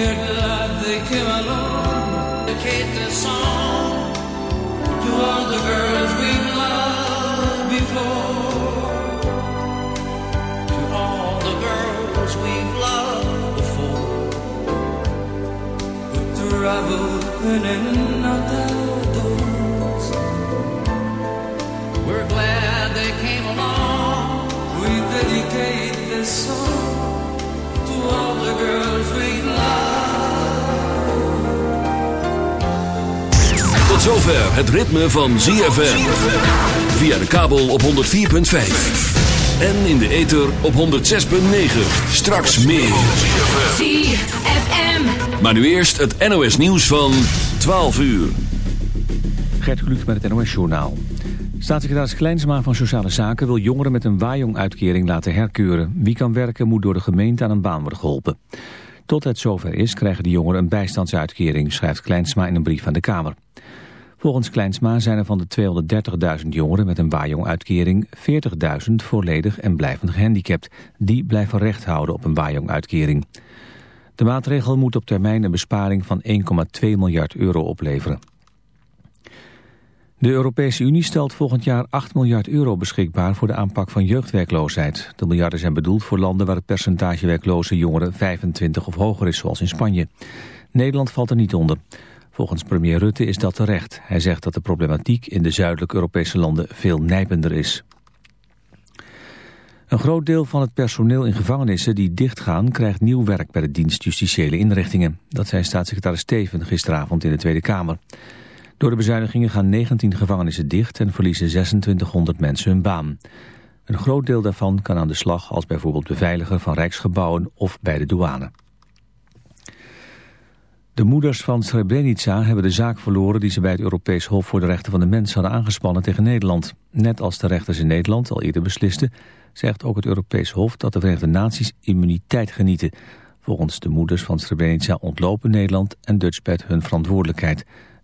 are glad they came along. Dedicate this song to all the girls we've loved before. To all the girls we've loved before. Who travel in and out outdoors. We're glad they came along. We dedicate this song Tot zover het ritme van ZFM. Via de kabel op 104.5. En in de ether op 106.9. Straks meer. ZFM. Maar nu eerst het NOS nieuws van 12 uur. Gert Kluk met het NOS Journaal. Staatssecretaris Kleinsma van Sociale Zaken wil jongeren met een waaijong-uitkering laten herkeuren. Wie kan werken moet door de gemeente aan een baan worden geholpen. Tot het zover is krijgen de jongeren een bijstandsuitkering, schrijft Kleinsma in een brief aan de Kamer. Volgens Kleinsma zijn er van de 230.000 jongeren met een waaijong-uitkering 40.000 volledig en blijvend gehandicapt. Die blijven recht houden op een waaijong-uitkering. De maatregel moet op termijn een besparing van 1,2 miljard euro opleveren. De Europese Unie stelt volgend jaar 8 miljard euro beschikbaar voor de aanpak van jeugdwerkloosheid. De miljarden zijn bedoeld voor landen waar het percentage werkloze jongeren 25 of hoger is, zoals in Spanje. Nederland valt er niet onder. Volgens premier Rutte is dat terecht. Hij zegt dat de problematiek in de zuidelijke Europese landen veel nijpender is. Een groot deel van het personeel in gevangenissen die dichtgaan... krijgt nieuw werk bij de dienst justitiële inrichtingen. Dat zei staatssecretaris Steven gisteravond in de Tweede Kamer. Door de bezuinigingen gaan 19 gevangenissen dicht... en verliezen 2600 mensen hun baan. Een groot deel daarvan kan aan de slag als bijvoorbeeld beveiliger van rijksgebouwen of bij de douane. De moeders van Srebrenica hebben de zaak verloren die ze bij het Europees Hof voor de Rechten van de Mens hadden aangespannen tegen Nederland. Net als de rechters in Nederland al eerder beslisten, zegt ook het Europees Hof dat de Verenigde Naties immuniteit genieten. Volgens de moeders van Srebrenica ontlopen Nederland en Dutchbed hun verantwoordelijkheid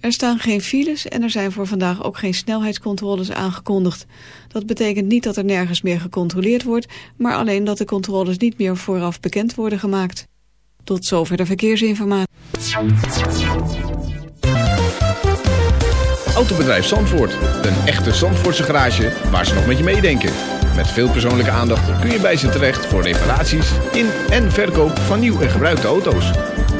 Er staan geen files en er zijn voor vandaag ook geen snelheidscontroles aangekondigd. Dat betekent niet dat er nergens meer gecontroleerd wordt, maar alleen dat de controles niet meer vooraf bekend worden gemaakt. Tot zover de verkeersinformatie. Autobedrijf Zandvoort. Een echte Zandvoortse garage waar ze nog met je meedenken. Met veel persoonlijke aandacht kun je bij ze terecht voor reparaties in en verkoop van nieuw en gebruikte auto's.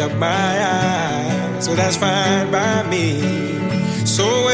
opened up my eyes, so that's fine by me. So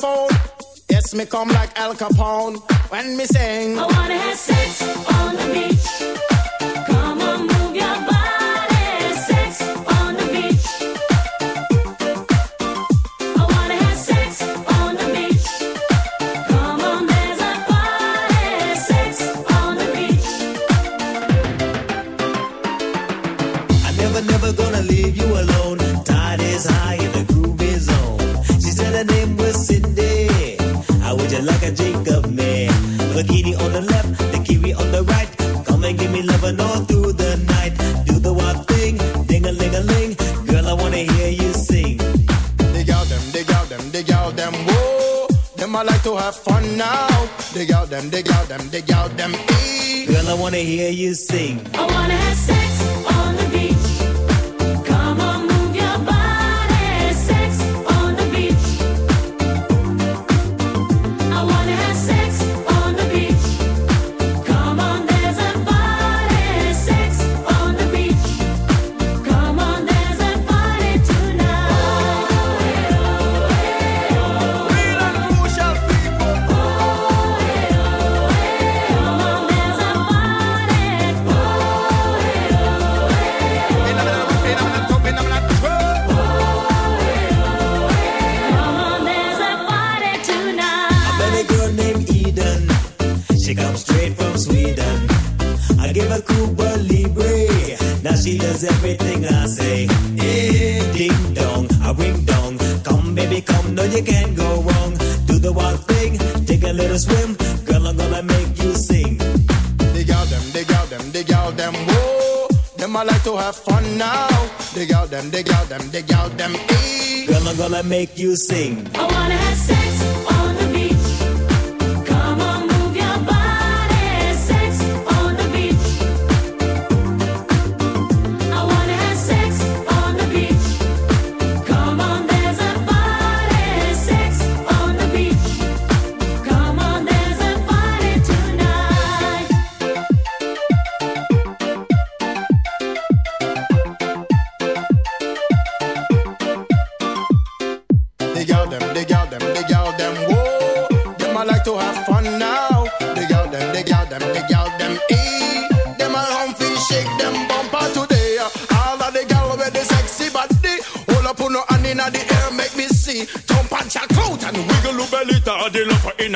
microphone. Yes, me come like Al Capone when me sing. like a Jacob man. Bikini on the left, the kiwi on the right. Come and give me loving all through the night. Do the wild thing, ding a ling a ling. Girl, I wanna hear you sing. Dig out them, dig out them, dig out them, whoa. Them I like to have fun now. Dig out them, dig out them, dig out them, eee. Girl, I wanna hear you sing. I wanna have sex. have fun now. Dig out them, dig out them, dig out them. Eat. Girl, I'm gonna make you sing. I wanna have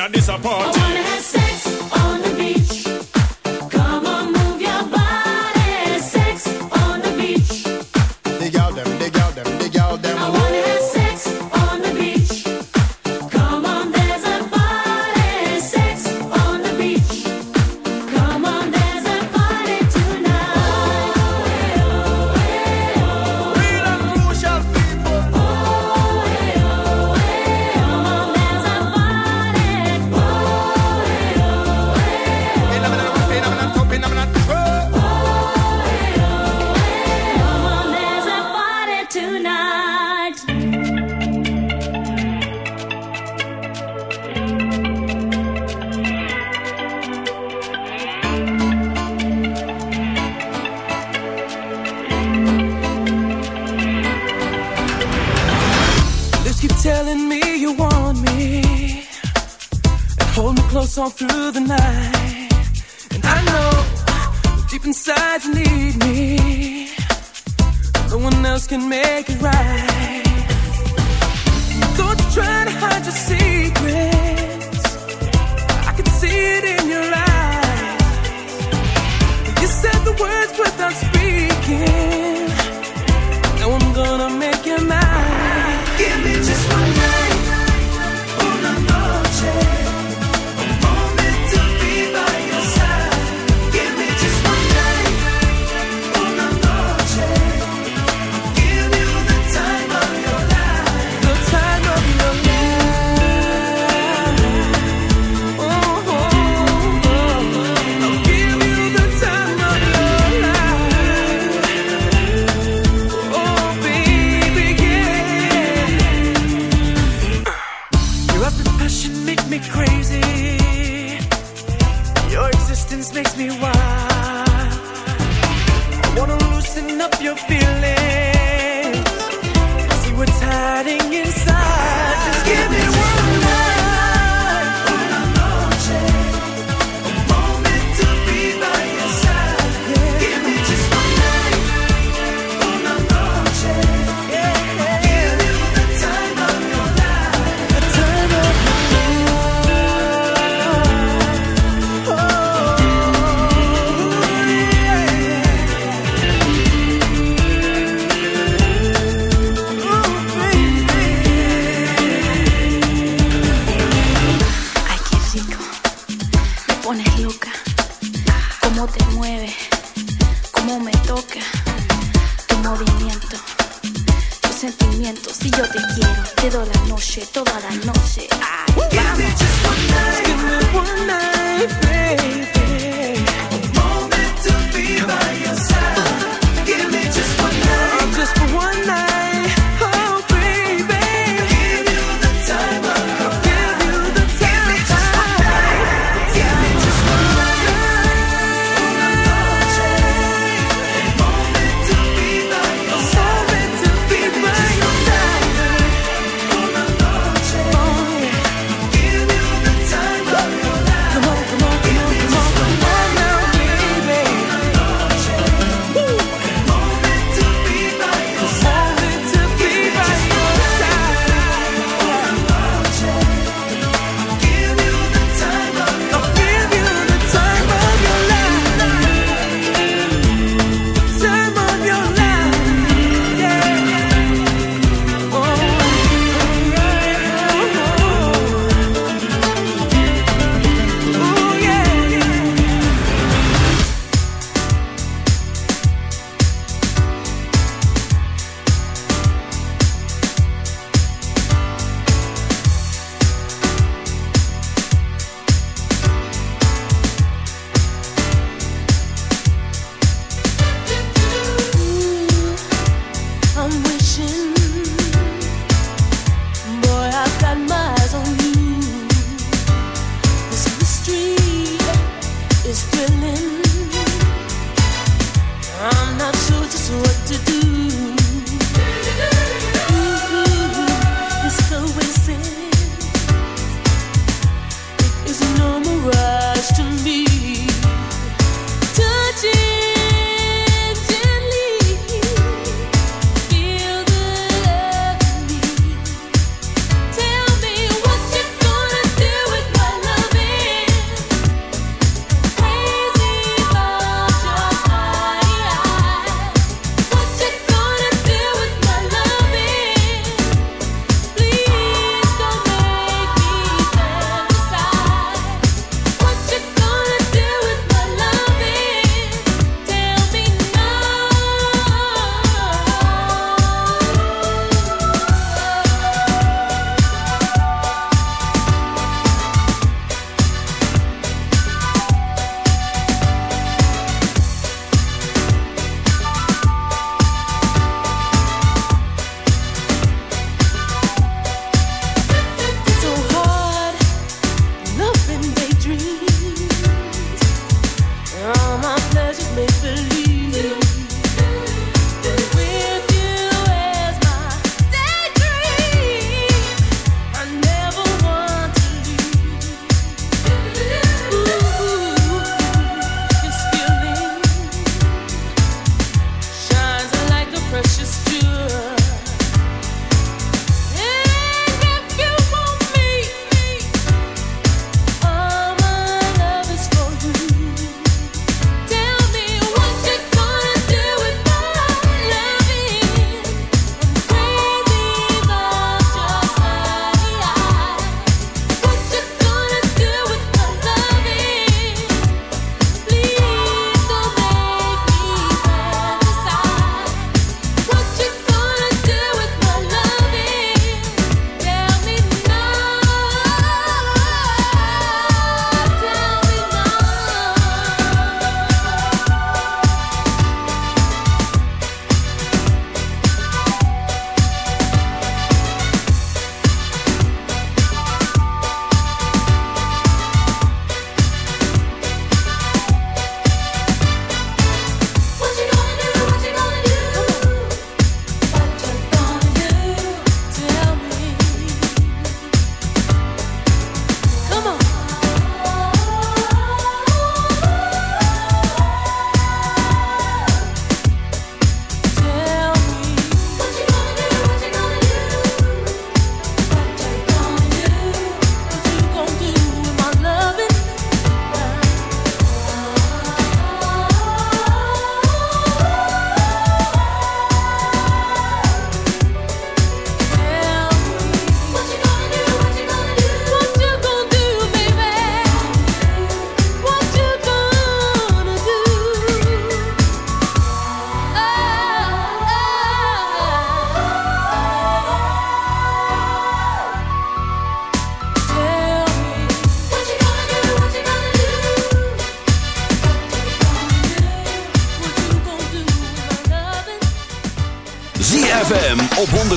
inna a apart.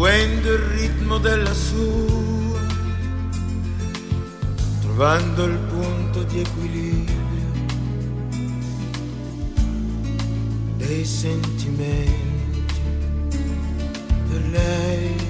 Seguendo il ritmo della sua trovando il punto di equilibrio dei sentimenti per lei.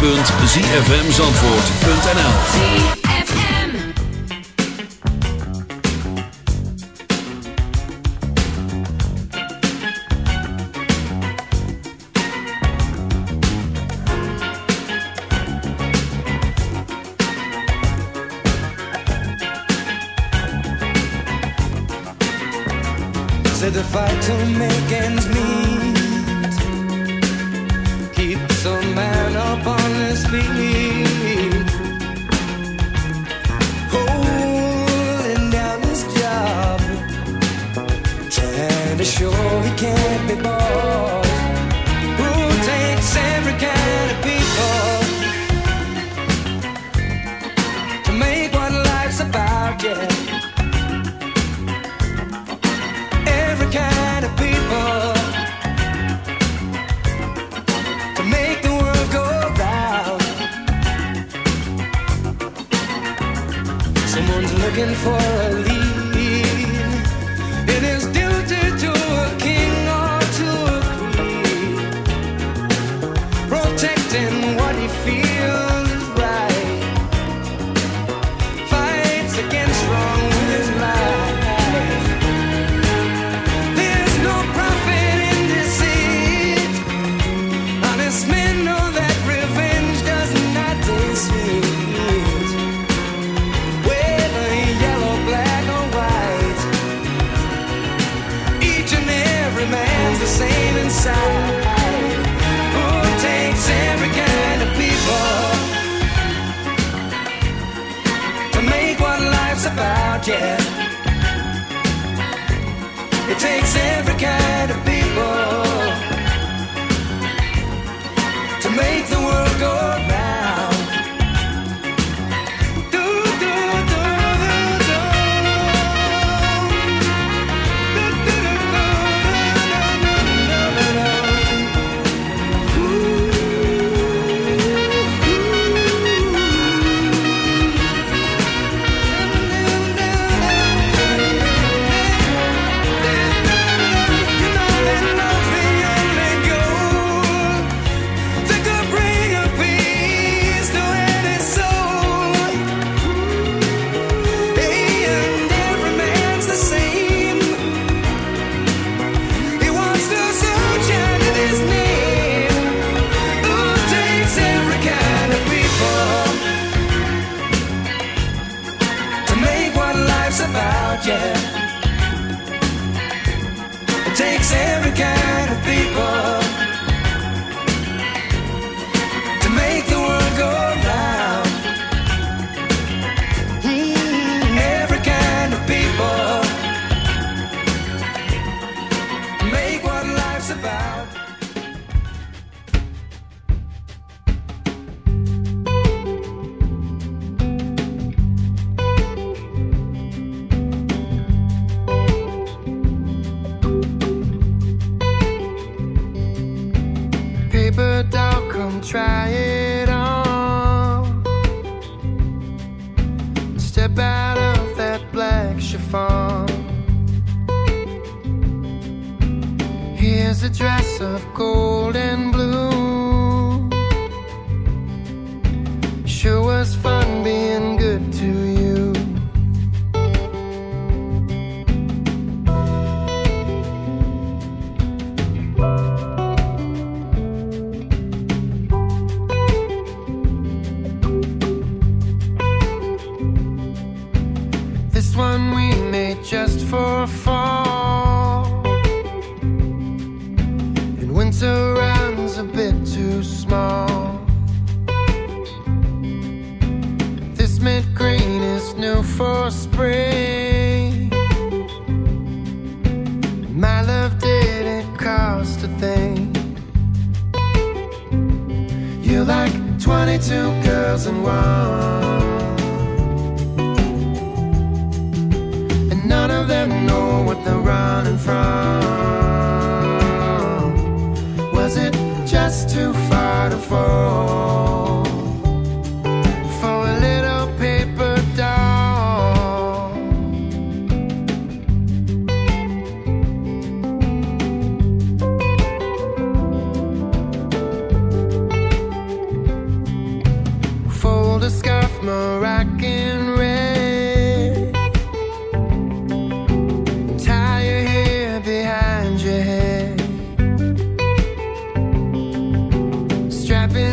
www.zfmzandvoort.nl Said fight a dress of gold and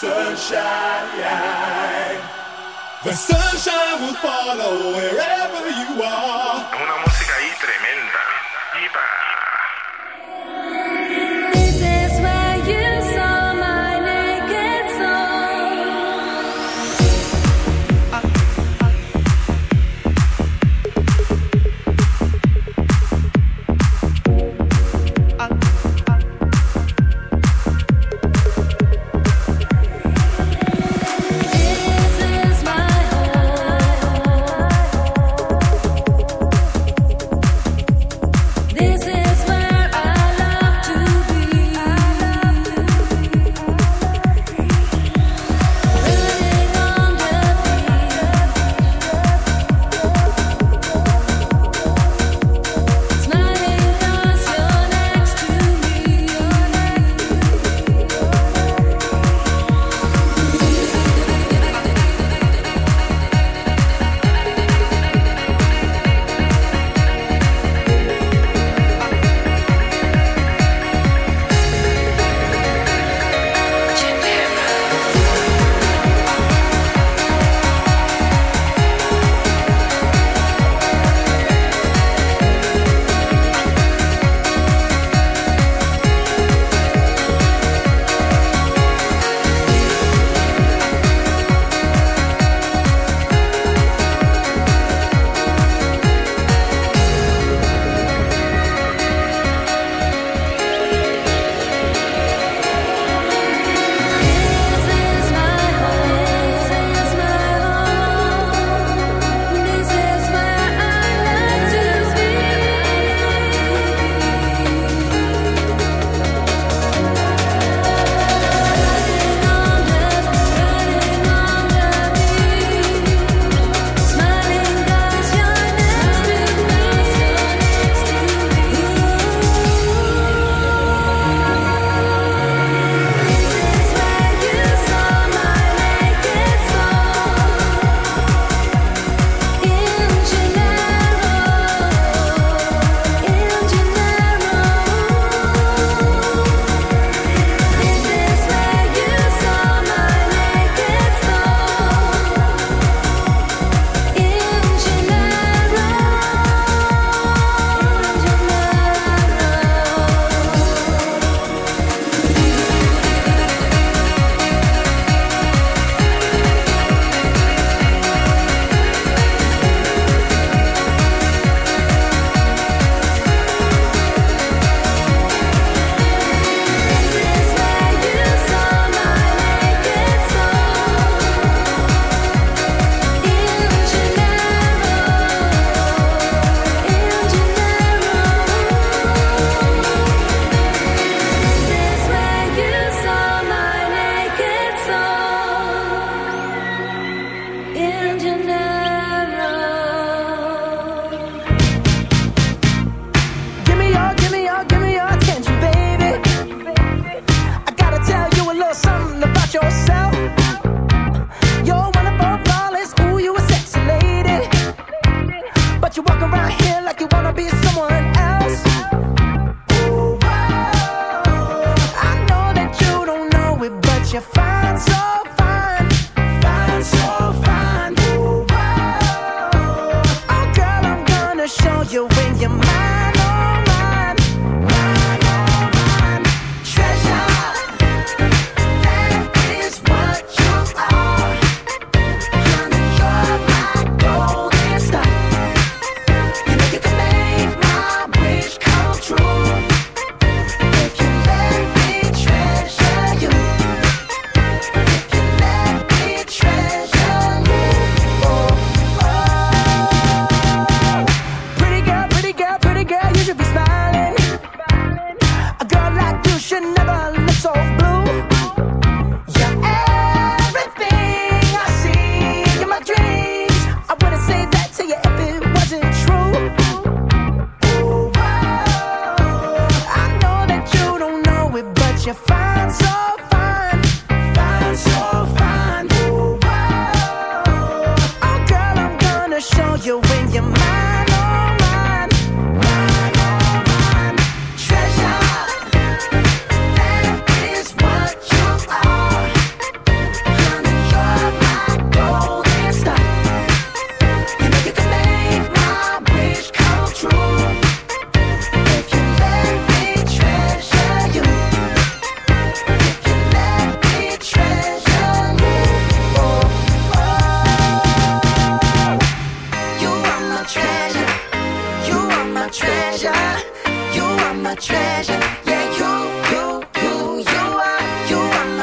sunshine. The sunshine will follow wherever you are. Una música ahí tremenda.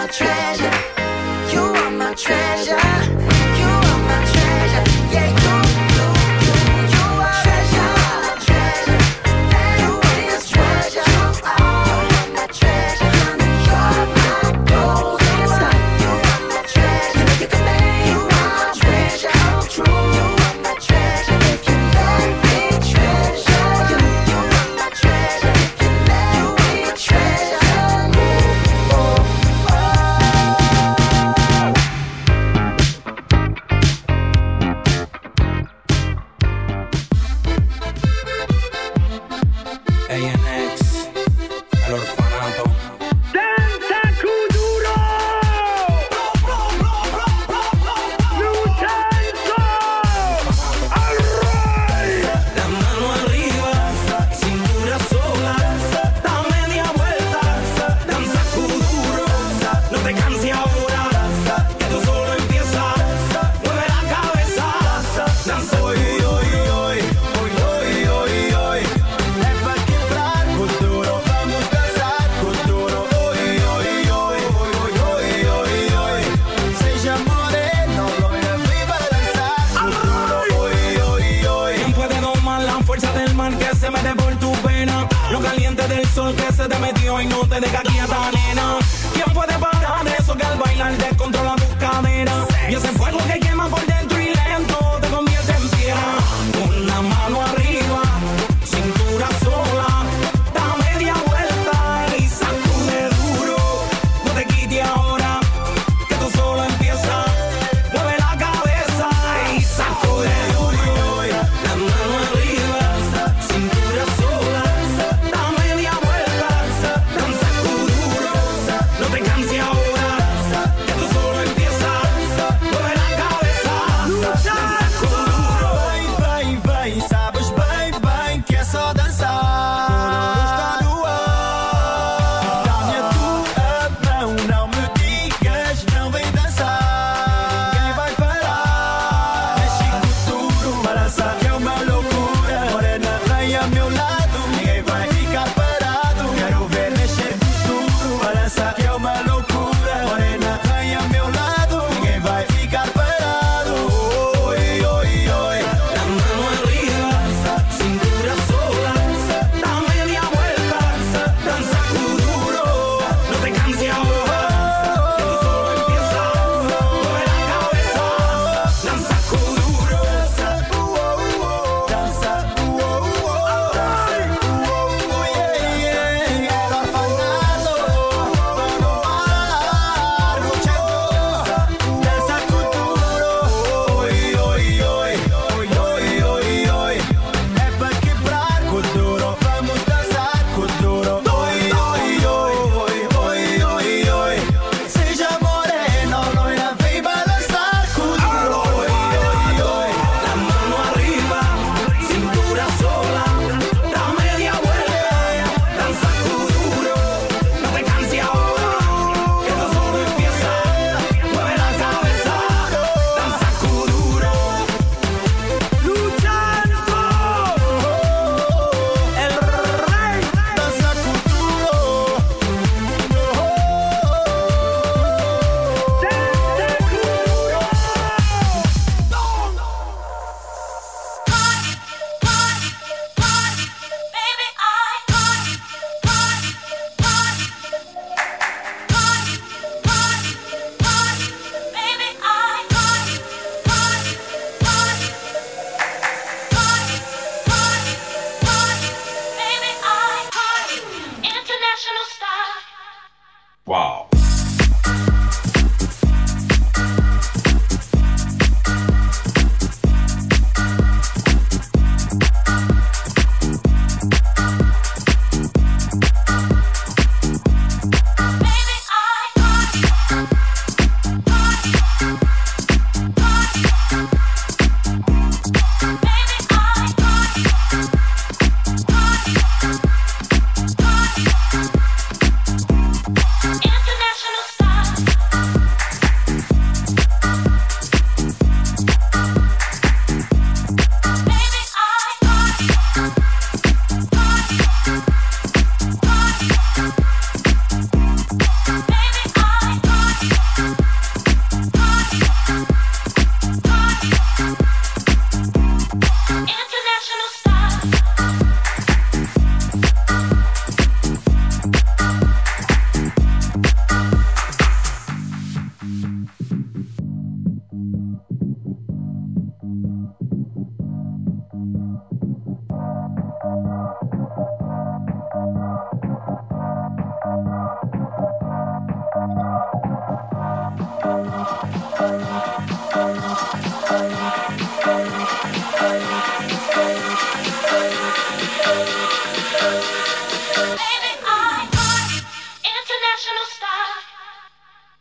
Treasure. You are my treasure.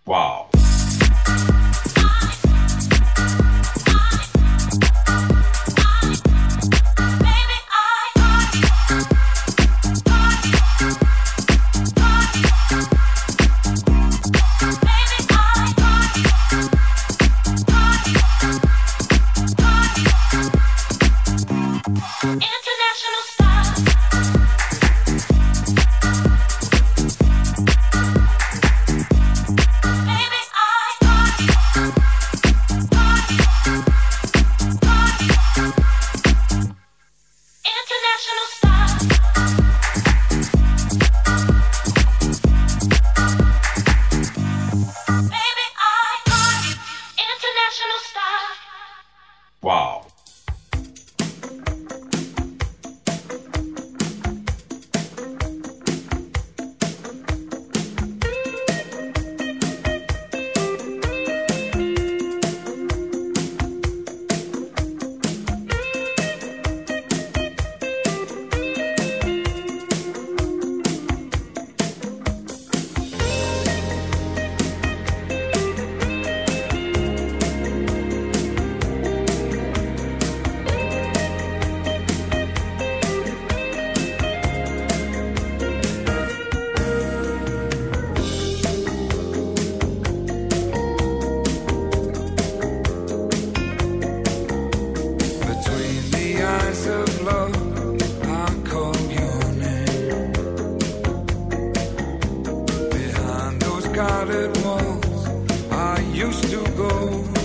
Wow. Guarded walls, I used to go.